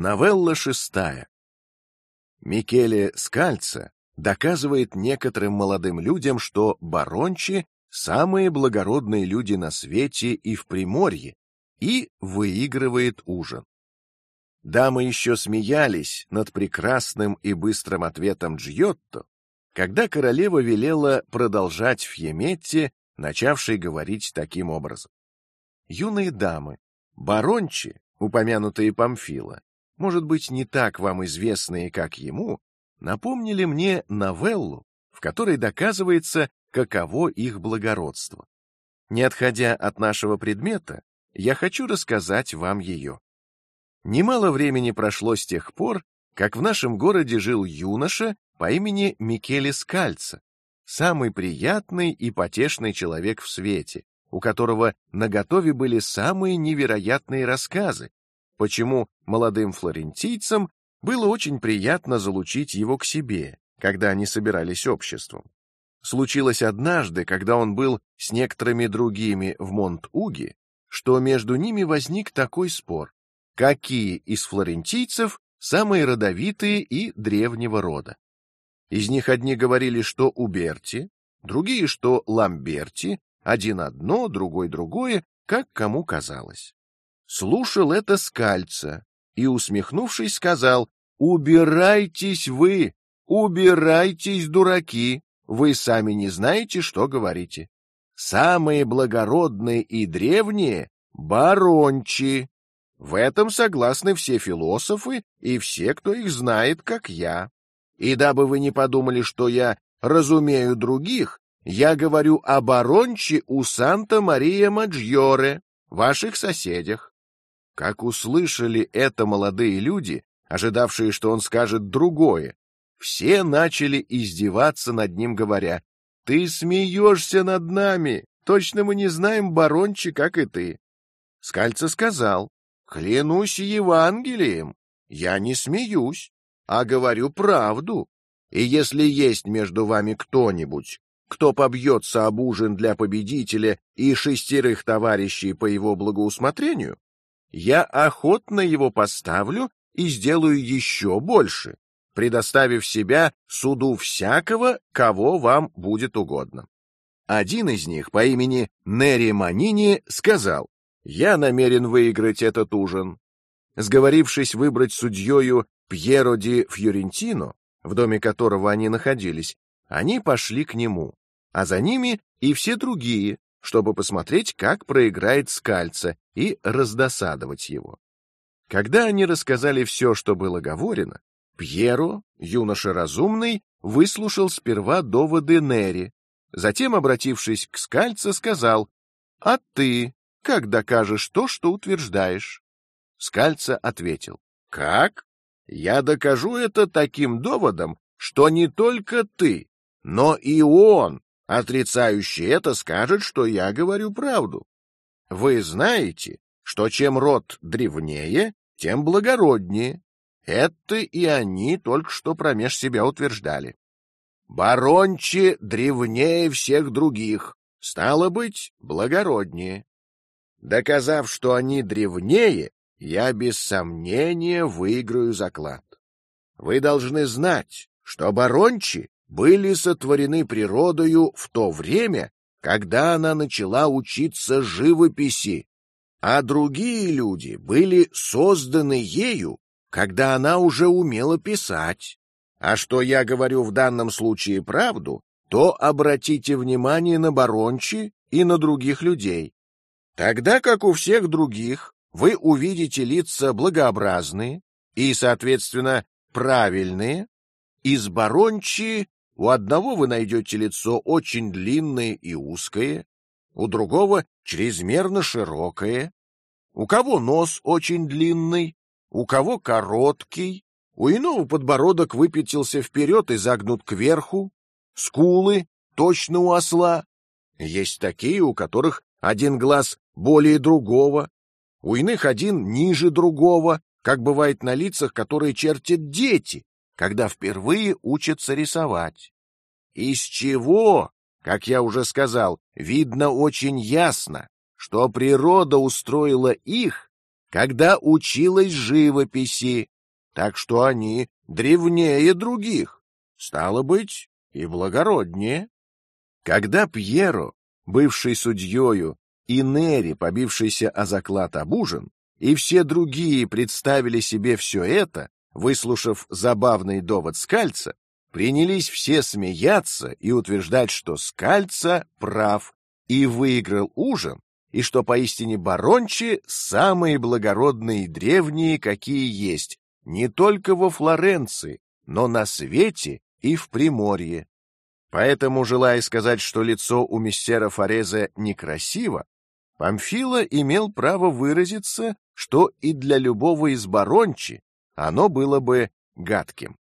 Новелла шестая. Микеле Скальца доказывает некоторым молодым людям, что барончи самые благородные люди на свете и в Приморье, и выигрывает ужин. Дамы еще смеялись над прекрасным и быстрым ответом Джиотто, когда королева велела продолжать Фьеметте, начавшей говорить таким образом: юные дамы, барончи, упомянутые Памфила, может быть, не так вам известные, как ему, напомнили мне новеллу, в которой доказывается, каково их благородство. Не отходя от нашего предмета, я хочу рассказать вам ее. Немало времени прошло с тех пор, как в нашем городе жил юноша по имени Микеле Скальца, самый приятный и потешный человек в свете, у которого наготове были самые невероятные рассказы, почему молодым флорентийцам было очень приятно залучить его к себе, когда они собирались обществом. Случилось однажды, когда он был с некоторыми другими в Монт-Уге, что между ними возник такой спор: какие из флорентийцев самые родовитые и древнего рода? Из них одни говорили, что Уберти, другие, что Ламберти, один одно, другой другое, как кому казалось. Слушал это Скальца и, усмехнувшись, сказал: "Убирайтесь вы, убирайтесь, дураки! Вы сами не знаете, что говорите. Самые благородные и древние барончи. В этом согласны все философы и все, кто их знает, как я. И дабы вы не подумали, что я разумею других, я говорю о баронче у Санта-Мария-Маджьоре, ваших соседях. Как услышали это молодые люди, ожидавшие, что он скажет другое, все начали издеваться над ним, говоря: "Ты смеешься над нами, точно мы не знаем барончи, как и ты". Скальца сказал: "Клянусь Евангелием, я не смеюсь, а говорю правду. И если есть между вами кто-нибудь, кто побьется об ужин для победителя и шестерых товарищей по его благоусмотрению, я охотно его поставлю и сделаю еще больше, предоставив себя суду всякого, кого вам будет угодно. Один из них по имени Нери Манини сказал: "Я намерен выиграть этот ужин". Сговорившись выбрать судьёю Пьеро ди Фьорентино, в доме которого они находились, они пошли к нему, а за ними и все другие, чтобы посмотреть, как проиграет Скальца и раздосадовать его. Когда они рассказали все, что было говорено, Пьеро, юноша разумный, выслушал сперва доводы Нери, затем, обратившись к Скальце, сказал: "А ты как докажешь то, что утверждаешь?" Скальца ответил: "Как? Я докажу это таким доводом, что не только ты, но и он, отрицающий это, скажет, что я говорю правду. Вы знаете, что чем род древнее, тем благороднее. Это и они только что промеж себя утверждали. Барончи древнее всех других, стало быть, благороднее. Доказав, что они древнее, я без сомнения выиграю заклад. Вы должны знать, что барончи были сотворены природою в то время, когда она начала учиться живописи, а другие люди были созданы ею, когда она уже умела писать. А что я говорю в данном случае правду, то обратите внимание на барончи и на других людей. Тогда как у всех других вы увидите лица благообразные и, соответственно, правильные. Из барончи у одного вы найдете лицо очень длинное и узкое, у другого чрезмерно широкое, у кого нос очень длинный, у кого короткий, у иного подбородок выпятился вперед и загнут кверху, скулы точно у осла. Есть такие, у которых один глаз более другого, у иных один ниже другого, как бывает на лицах, которые чертят дети, когда впервые учатся рисовать. Из чего, как я уже сказал, видно очень ясно, что природа устроила их когда училась живописи, так что они древнее других, стало быть, и благороднее. Когда Пьеро, бывший судьёю, и Нери, побившийся о заклад об ужин, и все другие представили себе все это, выслушав забавный довод Скальца, принялись все смеяться и утверждать, что Скальца прав и выиграл ужин, и что поистине барончи самые благородные и древние, какие есть, не только во Флоренции, но на свете и в Приморье. Поэтому, желая сказать, что лицо у мистера Форезе некрасиво, Памфила имел право выразиться, что и для любого из барончи оно было бы гадким.